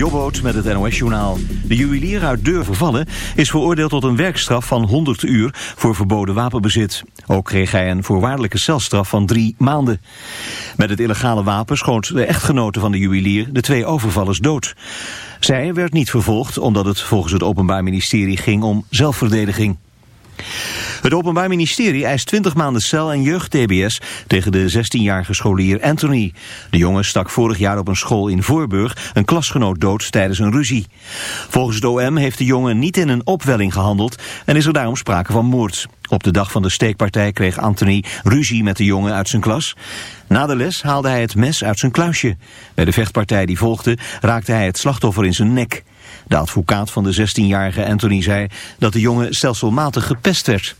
Jobboot met het NOS-journaal. De juwelier uit Deur vervallen is veroordeeld tot een werkstraf van 100 uur voor verboden wapenbezit. Ook kreeg hij een voorwaardelijke celstraf van drie maanden. Met het illegale wapen schoot de echtgenote van de juwelier de twee overvallers dood. Zij werd niet vervolgd omdat het volgens het Openbaar Ministerie ging om zelfverdediging. Het Openbaar Ministerie eist 20 maanden cel en jeugd-TBS tegen de 16-jarige scholier Anthony. De jongen stak vorig jaar op een school in Voorburg een klasgenoot dood tijdens een ruzie. Volgens het OM heeft de jongen niet in een opwelling gehandeld en is er daarom sprake van moord. Op de dag van de steekpartij kreeg Anthony ruzie met de jongen uit zijn klas. Na de les haalde hij het mes uit zijn kluisje. Bij de vechtpartij die volgde raakte hij het slachtoffer in zijn nek. De advocaat van de 16-jarige Anthony zei dat de jongen stelselmatig gepest werd.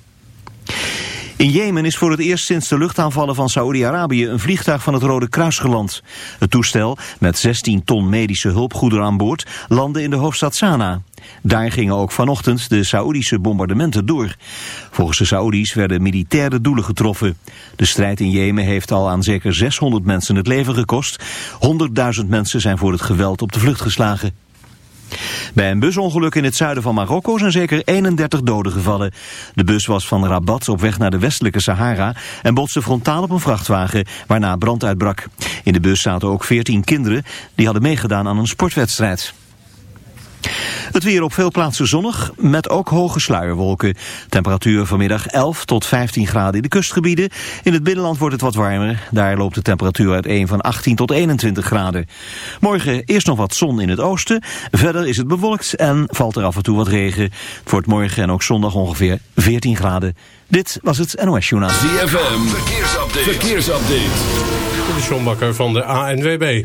In Jemen is voor het eerst sinds de luchtaanvallen van Saoedi-Arabië een vliegtuig van het Rode Kruis geland. Het toestel, met 16 ton medische hulpgoederen aan boord, landde in de hoofdstad Sanaa. Daar gingen ook vanochtend de Saoedische bombardementen door. Volgens de Saoedi's werden militaire doelen getroffen. De strijd in Jemen heeft al aan zeker 600 mensen het leven gekost. 100.000 mensen zijn voor het geweld op de vlucht geslagen. Bij een busongeluk in het zuiden van Marokko zijn zeker 31 doden gevallen. De bus was van Rabat op weg naar de westelijke Sahara en botste frontaal op een vrachtwagen waarna brand uitbrak. In de bus zaten ook 14 kinderen die hadden meegedaan aan een sportwedstrijd. Het weer op veel plaatsen zonnig, met ook hoge sluierwolken. Temperatuur vanmiddag 11 tot 15 graden in de kustgebieden. In het binnenland wordt het wat warmer. Daar loopt de temperatuur uiteen van 18 tot 21 graden. Morgen eerst nog wat zon in het oosten. Verder is het bewolkt en valt er af en toe wat regen. Het wordt morgen en ook zondag ongeveer 14 graden. Dit was het NOS Journaal. ZFM, verkeersupdate. verkeersupdate. De John Bakker van de ANWB.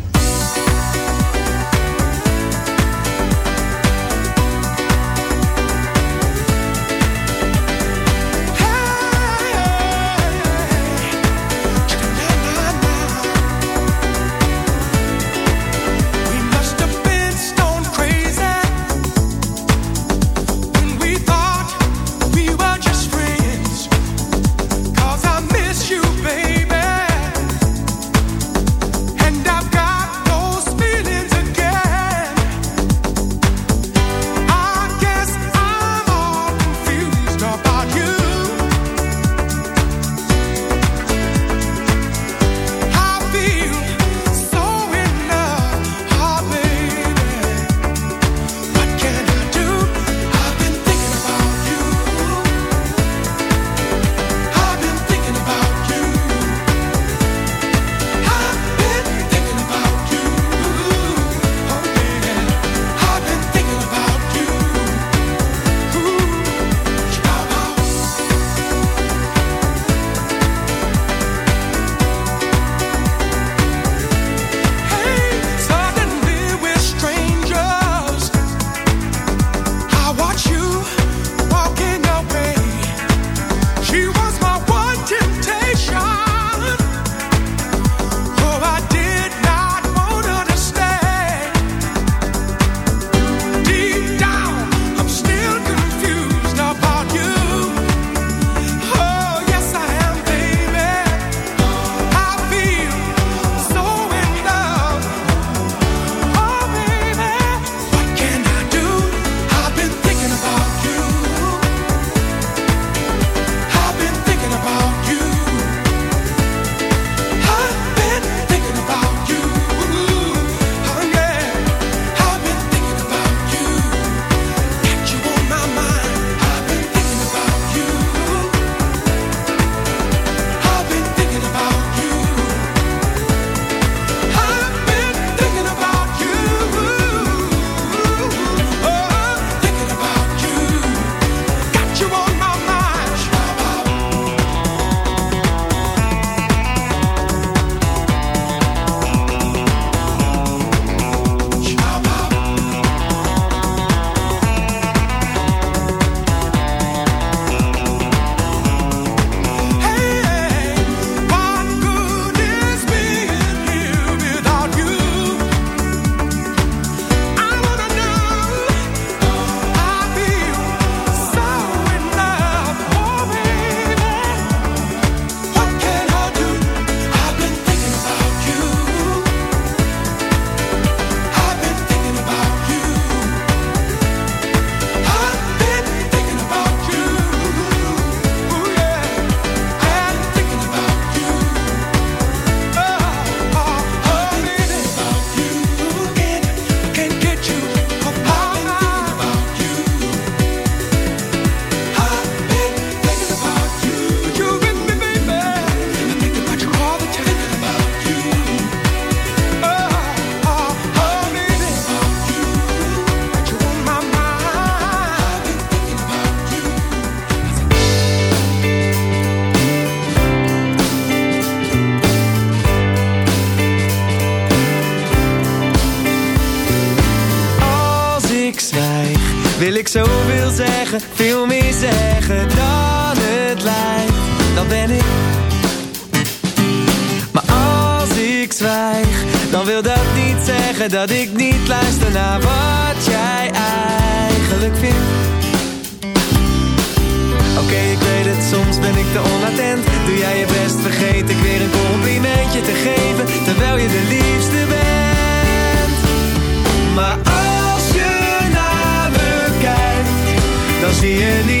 see any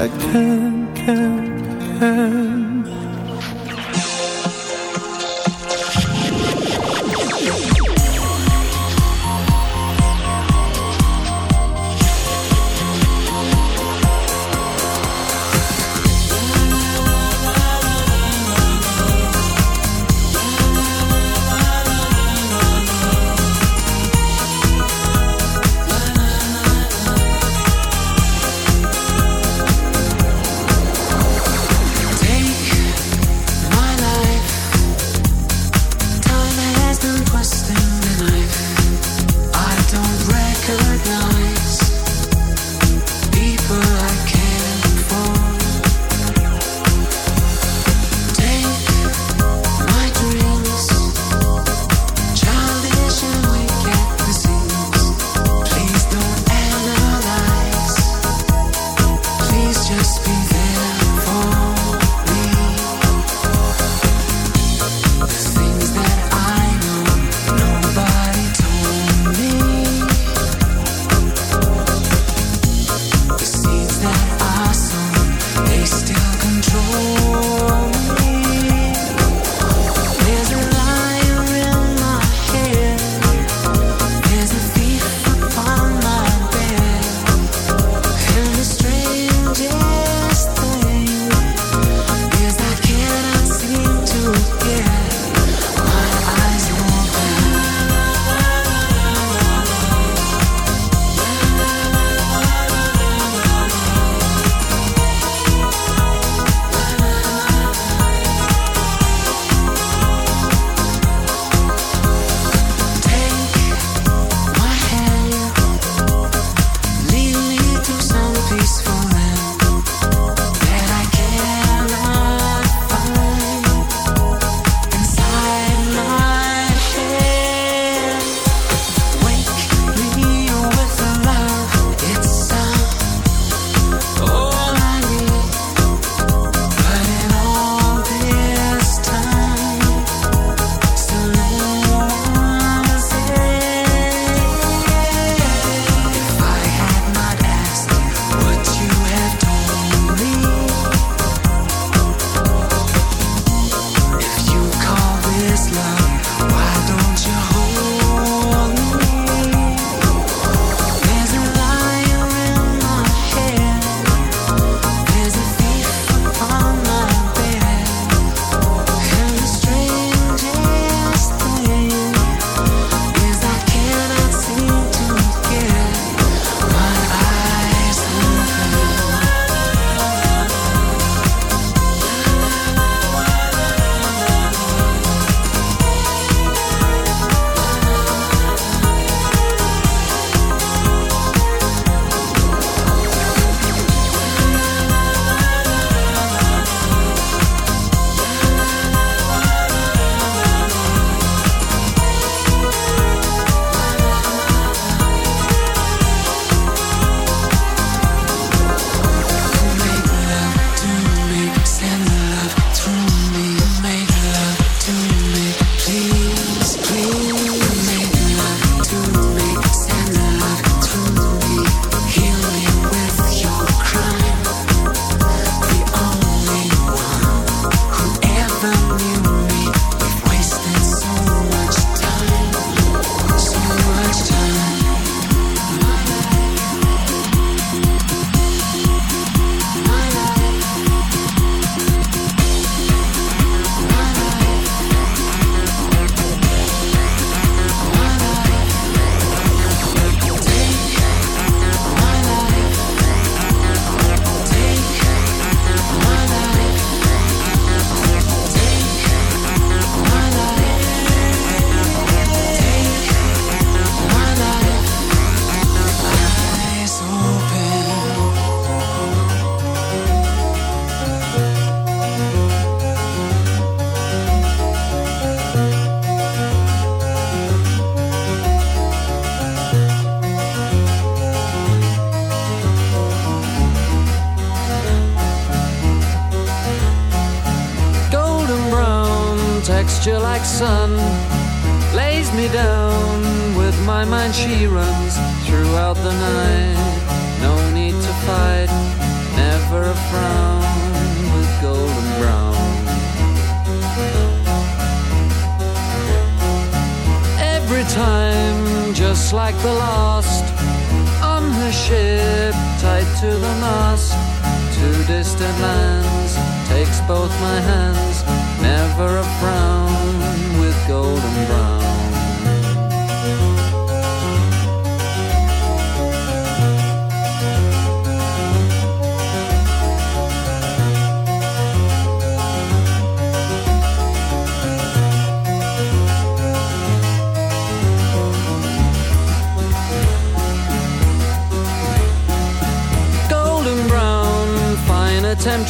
I can't, can, can.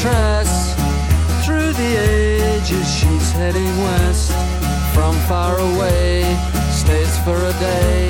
trace through the ages. She's heading west from far away, stays for a day.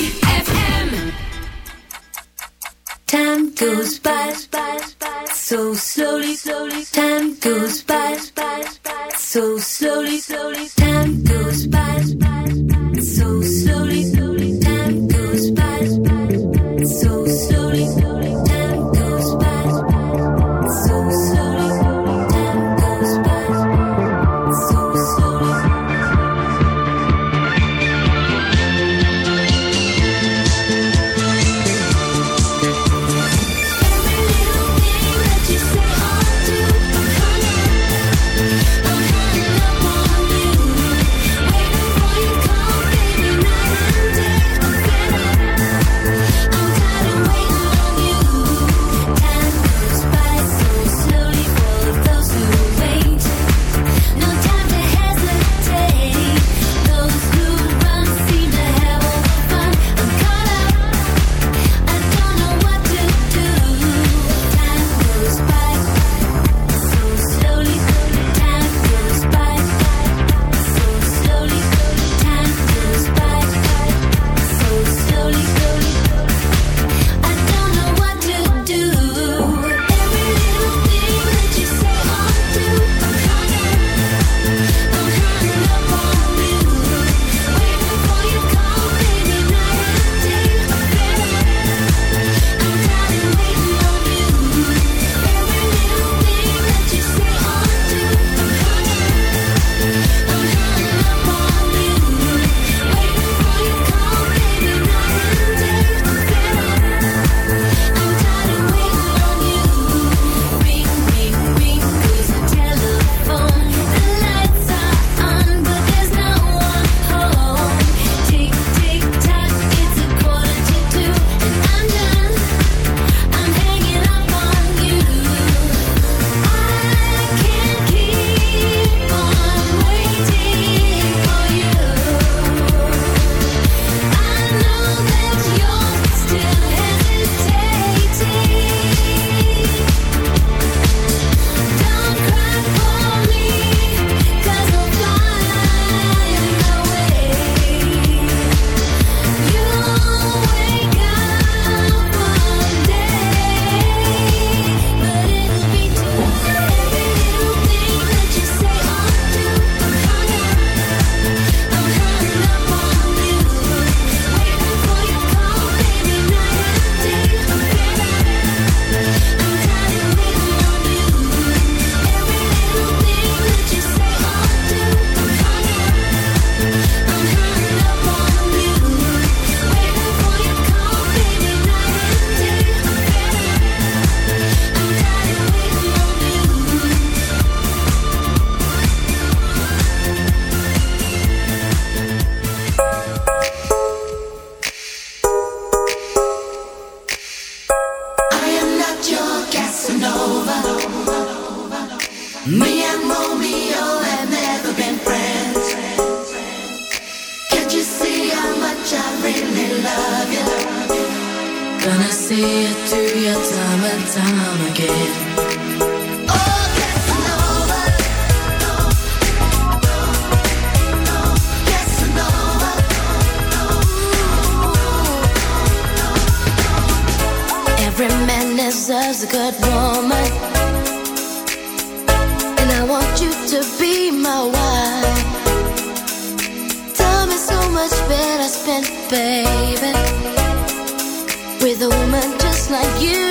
baby, with a woman just like you.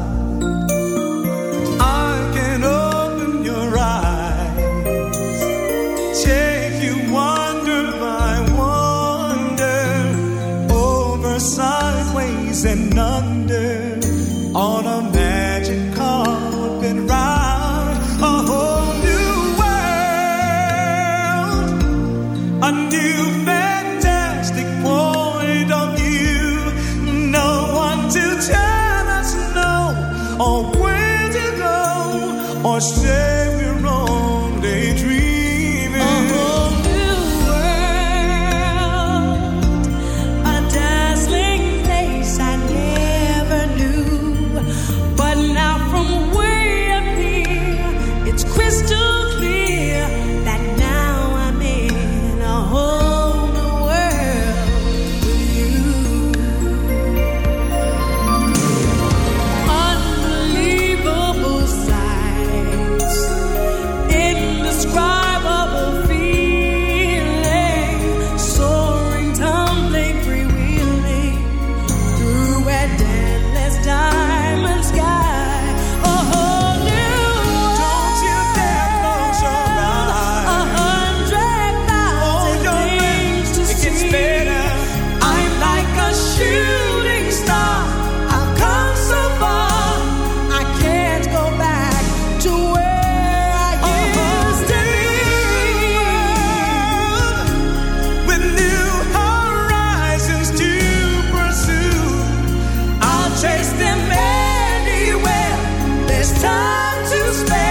time to spend.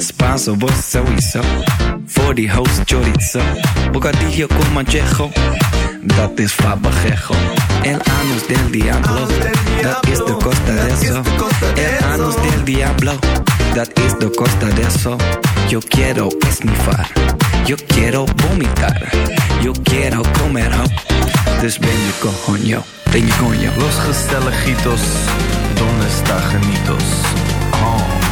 Spanso, vos sowieso. Die host chorizo. Bocadillo con manchejo. Dat is fabajejo. El anus del diablo. Dat is de costa de eso. El anus del diablo. Dat is de costa de eso. Yo quiero esnifar. Yo quiero vomitar. Yo quiero comer ho. Dus ben je coño. Ben je coño. Los Gestelejitos, ¿dónde está Janitos? Oh,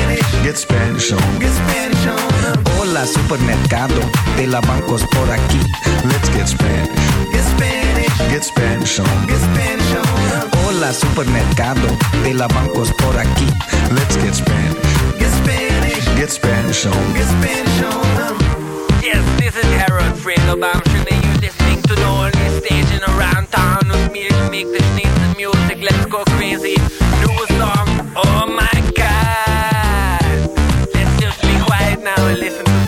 Get Spanish on. Get Spanish on. Hola supermercado, de la bancos por aquí. Let's get Spanish. Get Spanish. Get Spanish on. Get Spanish on. Hola supermercado, de la bancos por aquí. Let's get Spanish. Get Spanish. Get Spanish on. Get Spanish on. Yes, this is Harold Friedelbaum. Should you listening to the only station around town with me to make the sneeze music? Let's go crazy. Listen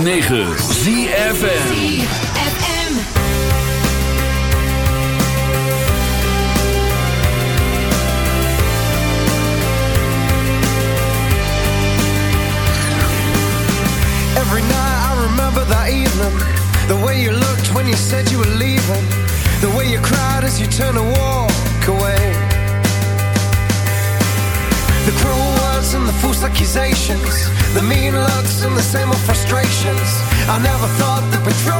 106.9 ZFN The way you looked when you said you were leaving. The way you cried as you turned to walk away. The cruel words and the false accusations. The mean looks and the same old frustration I never thought that we'd